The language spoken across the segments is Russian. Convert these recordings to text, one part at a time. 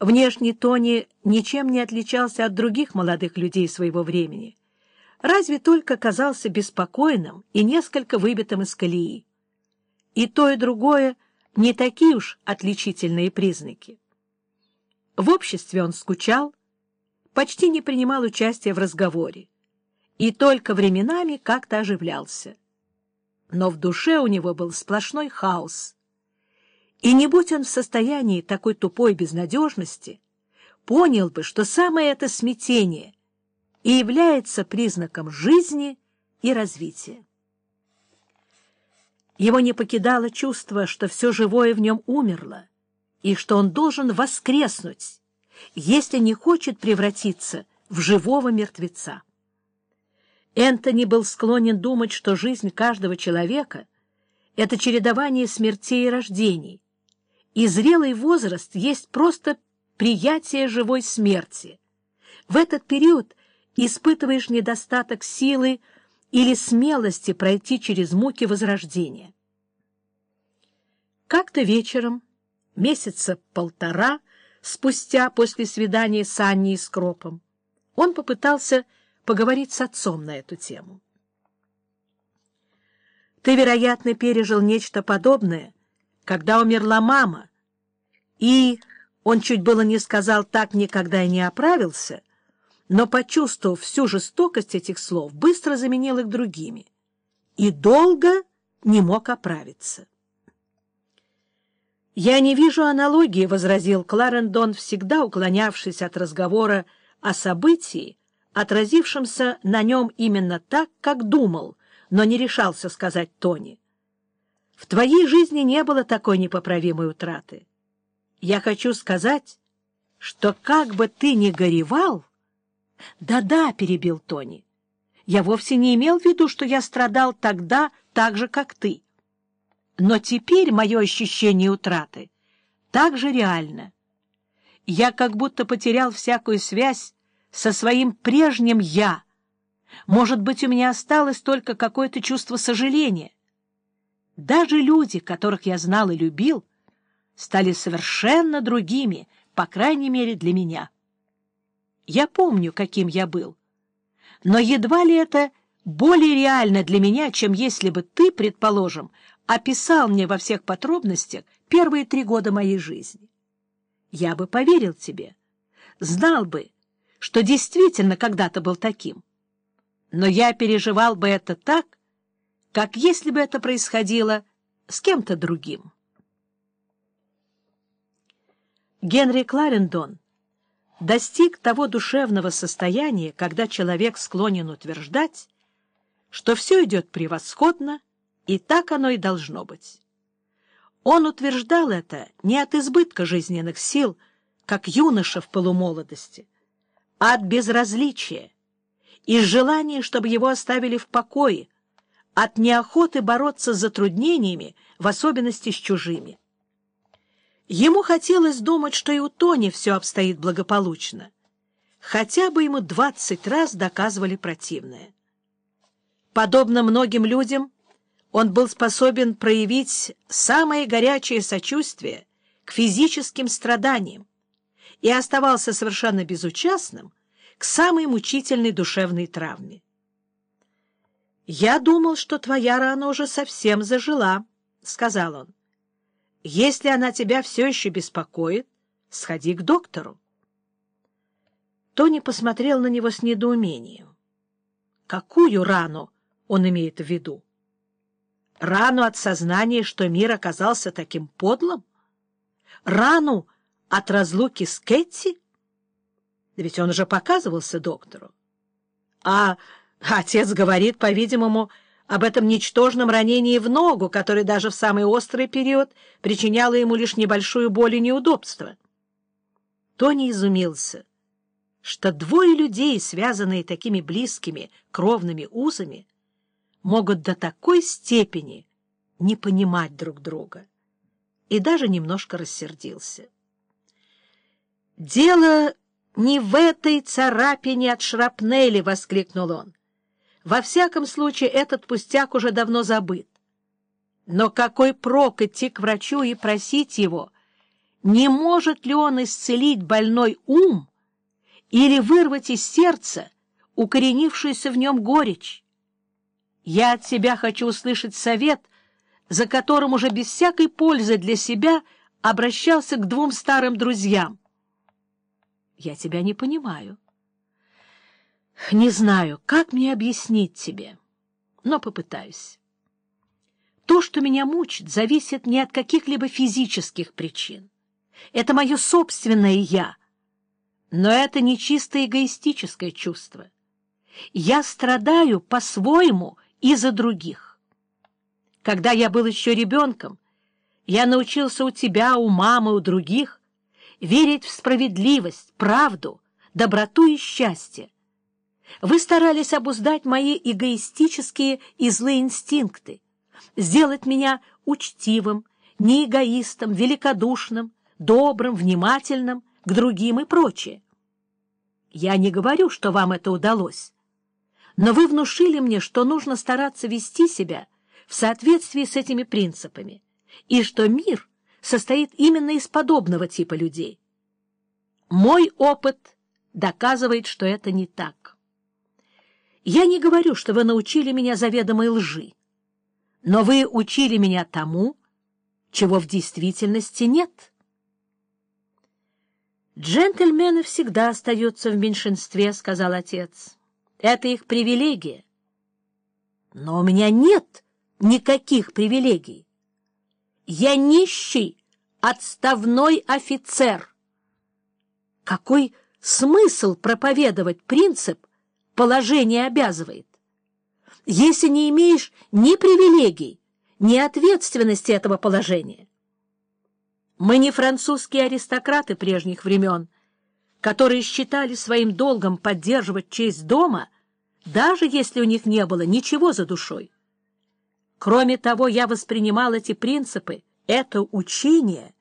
Внешне Тони ничем не отличался от других молодых людей своего времени, разве только казался беспокойным и несколько выбитым из колеи. И то, и другое не такие уж отличительные признаки. В обществе он скучал, почти не принимал участия в разговоре и только временами как-то оживлялся. Но в душе у него был сплошной хаос. И не будь он в состоянии такой тупой безнадежности, понял бы, что самое это смятение и является признаком жизни и развития. Его не покидало чувство, что все живое в нем умерло, и что он должен воскреснуть, если не хочет превратиться в живого мертвеца. Энтони был склонен думать, что жизнь каждого человека — это чередование смертей и рождений, и зрелый возраст есть просто приятие живой смерти. В этот период испытываешь недостаток силы или смелости пройти через муки возрождения. Как-то вечером, месяца полтора спустя после свидания с Анней и Скропом, он попытался поговорить с отцом на эту тему. Ты, вероятно, пережил нечто подобное, когда умерла мама, и, он чуть было не сказал так никогда и не оправился, но, почувствовав всю жестокость этих слов, быстро заменил их другими и долго не мог оправиться. «Я не вижу аналогии», — возразил Кларендон, всегда уклонявшись от разговора о событии, отразившемся на нем именно так, как думал, но не решался сказать Тони. «В твоей жизни не было такой непоправимой утраты. Я хочу сказать, что как бы ты ни горевал...» «Да-да», — перебил Тони, — «я вовсе не имел в виду, что я страдал тогда так же, как ты. Но теперь мое ощущение утраты так же реально. Я как будто потерял всякую связь со своим прежним «я». Может быть, у меня осталось только какое-то чувство сожаления. Даже люди, которых я знал и любил, стали совершенно другими, по крайней мере, для меня. Я помню, каким я был. Но едва ли это более реально для меня, чем если бы ты, предположим, описал мне во всех подробностях первые три года моей жизни. Я бы поверил тебе, знал бы, что действительно когда-то был таким. Но я переживал бы это так, как если бы это происходило с кем-то другим. Генри Кларендон достиг того душевного состояния, когда человек склонен утверждать, что все идет превосходно, и так оно и должно быть. Он утверждал это не от избытка жизненных сил, как юноша в полумолодости, а от безразличия, из желания, чтобы его оставили в покое, от неохоты бороться с затруднениями, в особенности с чужими. Ему хотелось думать, что и у Тони все обстоит благополучно. Хотя бы ему двадцать раз доказывали противное. Подобно многим людям, он был способен проявить самое горячее сочувствие к физическим страданиям и оставался совершенно безучастным к самой мучительной душевной травме. «Я думал, что твоя рана уже совсем зажила», — сказал он. Если она тебя все еще беспокоит, сходи к доктору. Тони посмотрел на него с недоумением. Какую рану он имеет в виду? Рану от сознания, что мир оказался таким подлым? Рану от разлуки с Кэти? Ведь он уже показывался доктору. А отец говорит, по-видимому, об этом ничтожном ранении в ногу, которое даже в самый острый период причиняло ему лишь небольшую боль и неудобство. Тони изумился, что двое людей, связанные такими близкими кровными узами, могут до такой степени не понимать друг друга, и даже немножко рассердился. «Дело не в этой царапине от шрапнели!» — воскликнул он. Во всяком случае, этот пустяк уже давно забыт. Но какой прок идти к врачу и просить его, не может ли он исцелить больной ум или вырвать из сердца укоренившуюся в нем горечь. Я от тебя хочу услышать совет, за которым уже без всякой пользы для себя обращался к двум старым друзьям. Я тебя не понимаю. Не знаю, как мне объяснить тебе, но попытаюсь. То, что меня мучит, зависит не от каких-либо физических причин. Это мое собственное «я», но это не чисто эгоистическое чувство. Я страдаю по-своему и за других. Когда я был еще ребенком, я научился у тебя, у мамы, у других верить в справедливость, правду, доброту и счастье. Вы старались обуздать мои эгоистические и злые инстинкты, сделать меня учтивым, не эгоистом, великодушным, добрым, внимательным к другим и прочее. Я не говорю, что вам это удалось, но вы внушили мне, что нужно стараться вести себя в соответствии с этими принципами, и что мир состоит именно из подобного типа людей. Мой опыт доказывает, что это не так. Я не говорю, что вы научили меня заведомой лжи, но вы учили меня тому, чего в действительности нет. «Джентльмены всегда остаются в меньшинстве», — сказал отец. «Это их привилегия». «Но у меня нет никаких привилегий. Я нищий отставной офицер». Какой смысл проповедовать принцип «положение обязывает»? Если не имеешь ни привилегий, ни ответственности этого положения. Мы не французские аристократы прежних времен, которые считали своим долгом поддерживать честь дома, даже если у них не было ничего за душой. Кроме того, я воспринимал эти принципы, это учение,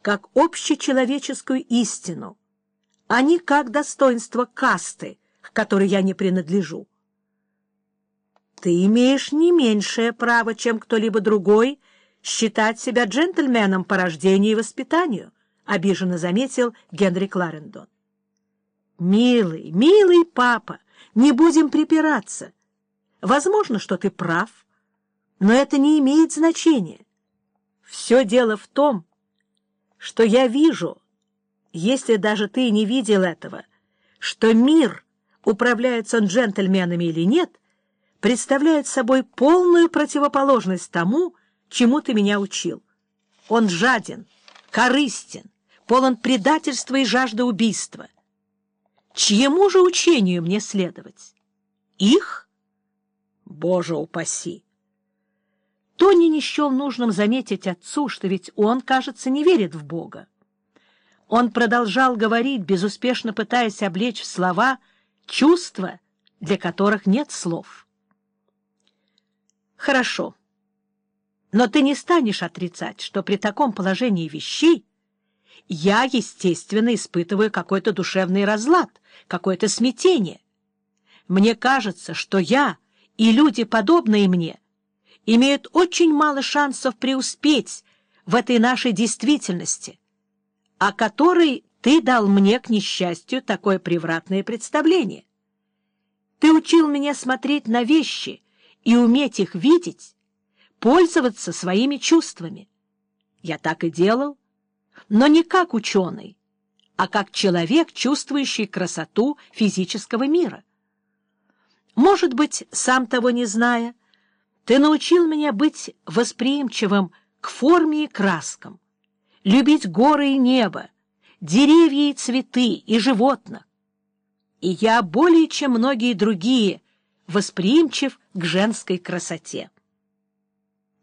как общечеловеческую истину, а не как достоинство касты, к которой я не принадлежу. Ты имеешь не меньшее право, чем кто-либо другой, считать себя джентльменом по рождению и воспитанию, — обиженно заметил Генри Кларендон. — Милый, милый папа, не будем припираться. Возможно, что ты прав, но это не имеет значения. Все дело в том, что я вижу, если даже ты не видел этого, что мир, управляется он джентльменами или нет, представляет собой полную противоположность тому, чему ты меня учил. Он жаден, корыстен, полон предательства и жажды убийства. Чьему же учению мне следовать? Их? Боже упаси! Тони не счел нужным заметить отцу, что ведь он, кажется, не верит в Бога. Он продолжал говорить, безуспешно пытаясь облечь в слова чувства, для которых нет слов. «Хорошо». Но ты не станешь отрицать, что при таком положении вещей я, естественно, испытываю какой-то душевный разлад, какое-то смятение. Мне кажется, что я и люди, подобные мне, имеют очень мало шансов преуспеть в этой нашей действительности, о которой ты дал мне, к несчастью, такое превратное представление. Ты учил меня смотреть на вещи и уметь их видеть, пользоваться своими чувствами. Я так и делал, но не как ученый, а как человек, чувствующий красоту физического мира. Может быть, сам того не зная, ты научил меня быть восприимчивым к форме и краскам, любить горы и небо, деревья и цветы, и животных. И я более чем многие другие восприимчив к женской красоте.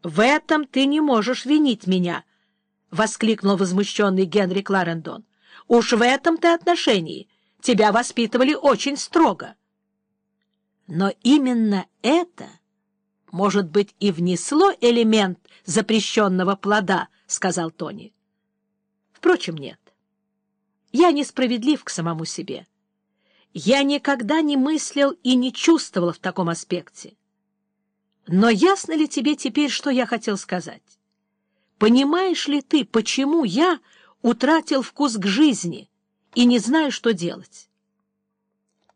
«В этом ты не можешь винить меня!» — воскликнул возмущенный Генри Кларендон. «Уж в этом-то отношении тебя воспитывали очень строго». Но именно это, может быть, и внесло элемент запрещенного плода, — сказал Тони. Впрочем, нет. Я несправедлив к самому себе. Я никогда не мыслил и не чувствовал в таком аспекте. Но ясно ли тебе теперь, что я хотел сказать? Понимаешь ли ты, почему я утратил вкус к жизни и не знаю, что делать.